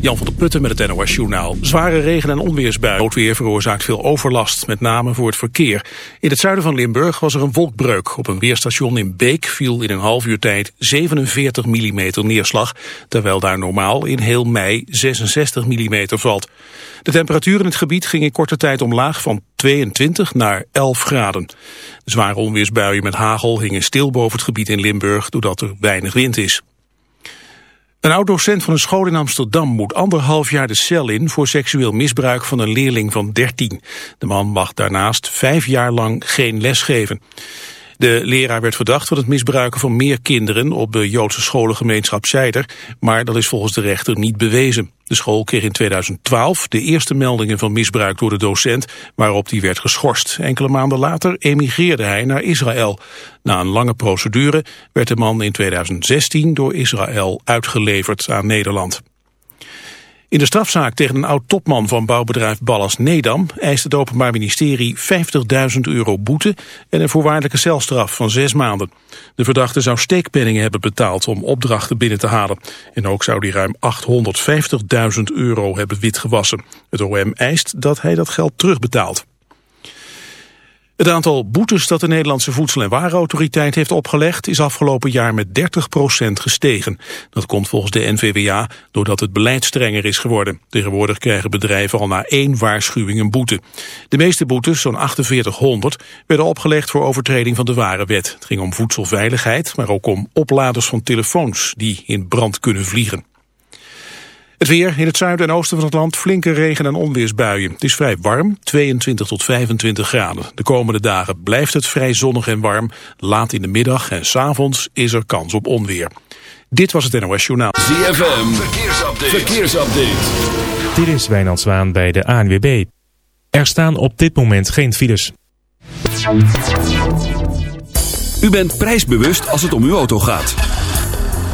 Jan van der Putten met het NOS Journaal. Zware regen- en onweersbuien. Noodweer veroorzaakt veel overlast, met name voor het verkeer. In het zuiden van Limburg was er een wolkbreuk. Op een weerstation in Beek viel in een half uur tijd 47 mm neerslag... terwijl daar normaal in heel mei 66 mm valt. De temperatuur in het gebied ging in korte tijd omlaag van 22 naar 11 graden. zware onweersbuien met hagel hingen stil boven het gebied in Limburg... doordat er weinig wind is. Een oud-docent van een school in Amsterdam moet anderhalf jaar de cel in voor seksueel misbruik van een leerling van 13. De man mag daarnaast vijf jaar lang geen les geven. De leraar werd verdacht van het misbruiken van meer kinderen op de Joodse scholengemeenschap Zijder, maar dat is volgens de rechter niet bewezen. De school kreeg in 2012 de eerste meldingen van misbruik door de docent, waarop die werd geschorst. Enkele maanden later emigreerde hij naar Israël. Na een lange procedure werd de man in 2016 door Israël uitgeleverd aan Nederland. In de strafzaak tegen een oud-topman van bouwbedrijf Ballas Nedam eist het Openbaar Ministerie 50.000 euro boete en een voorwaardelijke celstraf van zes maanden. De verdachte zou steekpenningen hebben betaald om opdrachten binnen te halen. En ook zou hij ruim 850.000 euro hebben witgewassen. Het OM eist dat hij dat geld terugbetaalt. Het aantal boetes dat de Nederlandse Voedsel- en Warenautoriteit heeft opgelegd is afgelopen jaar met 30% gestegen. Dat komt volgens de NVWA doordat het beleid strenger is geworden. Tegenwoordig krijgen bedrijven al na één waarschuwing een boete. De meeste boetes, zo'n 4800, werden opgelegd voor overtreding van de warenwet. Het ging om voedselveiligheid, maar ook om opladers van telefoons die in brand kunnen vliegen. Het weer in het zuiden en oosten van het land flinke regen- en onweersbuien. Het is vrij warm, 22 tot 25 graden. De komende dagen blijft het vrij zonnig en warm. Laat in de middag en s avonds is er kans op onweer. Dit was het NOS Journaal. ZFM, verkeersupdate. verkeersupdate. Dit is Wijnand Zwaan bij de ANWB. Er staan op dit moment geen files. U bent prijsbewust als het om uw auto gaat.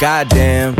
Goddamn,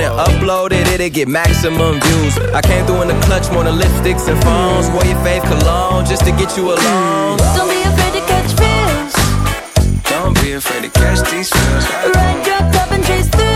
and upload it, it'll get maximum views. I came through in the clutch more than lipsticks and phones. Wore your fave cologne just to get you alone. Don't be afraid to catch feels. Don't be afraid to catch these feels. Ride your cup and chase thrills.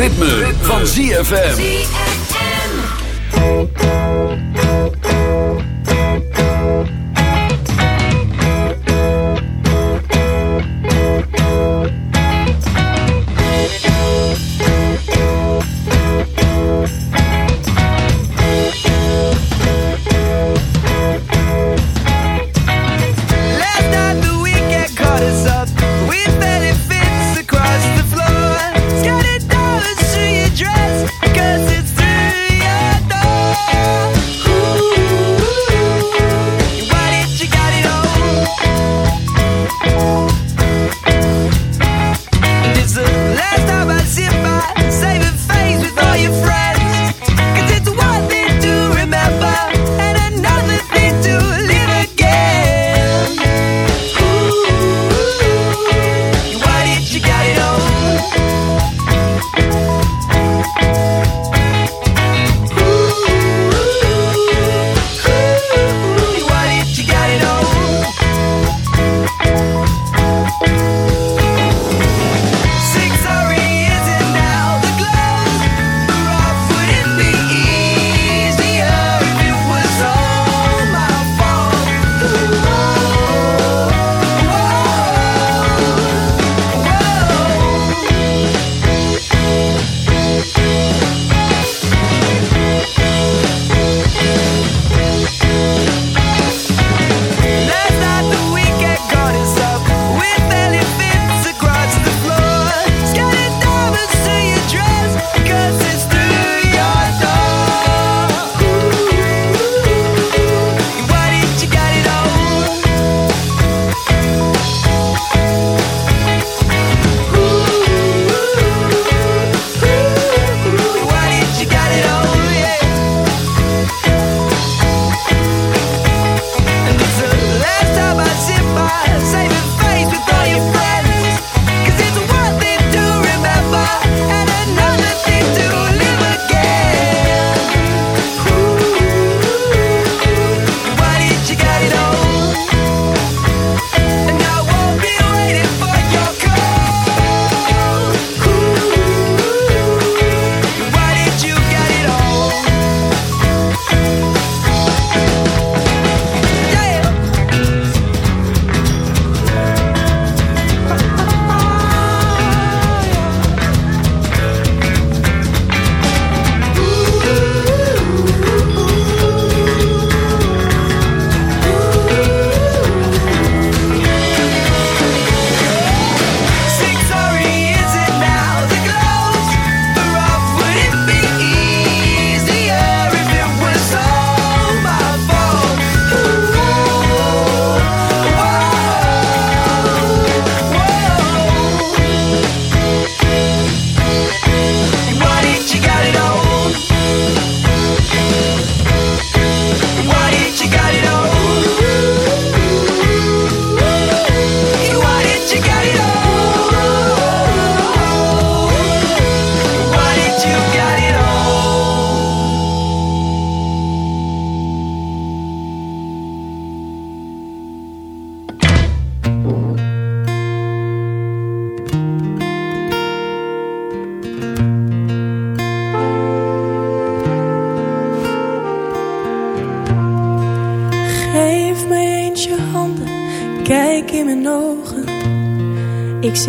Ritme, van ZFM.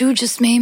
you just made.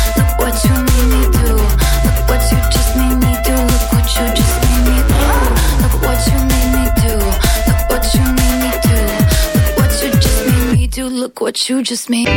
What you just made.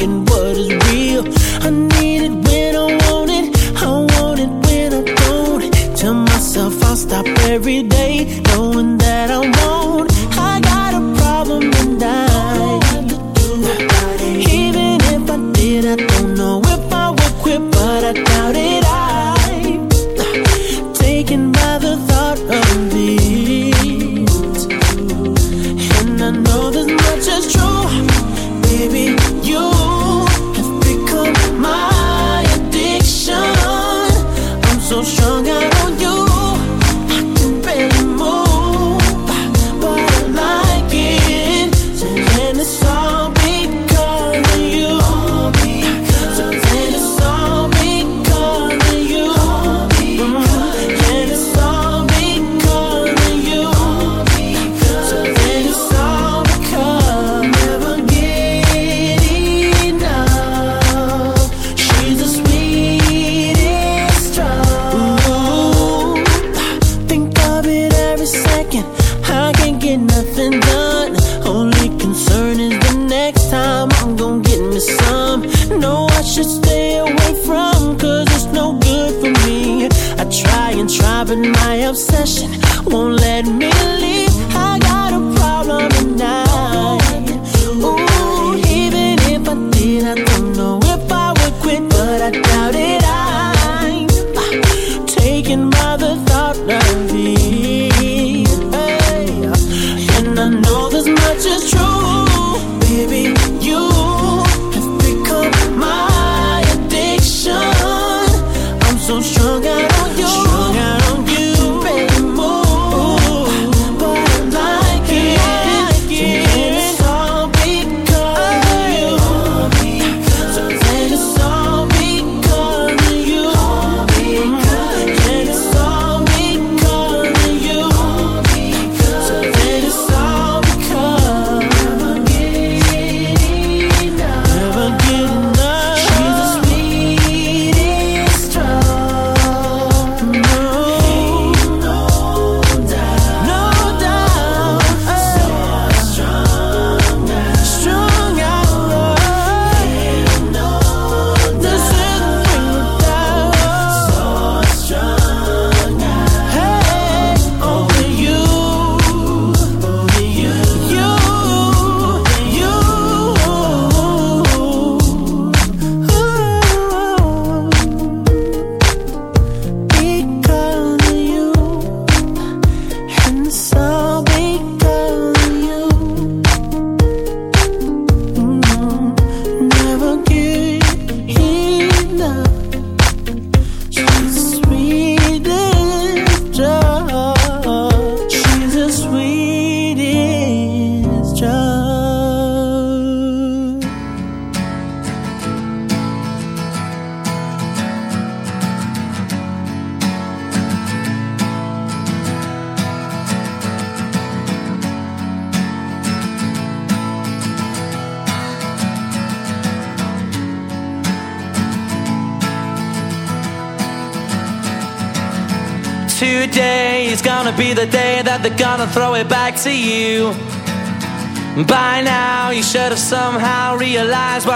and what is real. I need it when I want it, I want it when I don't. Tell myself I'll stop every day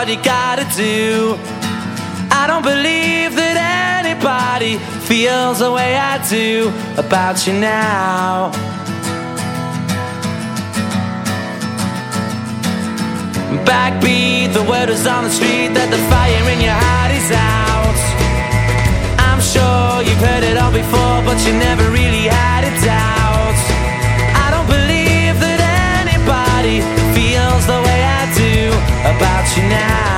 what you gotta do. I don't believe that anybody feels the way I do about you now. Backbeat, the word is on the street that the fire in your heart is out. I'm sure you've heard it all before, but you never really had it down. you now.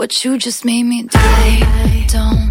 what you just made me do. Don't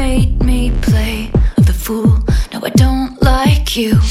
you.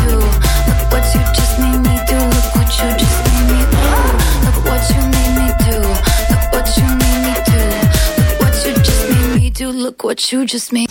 what you just made.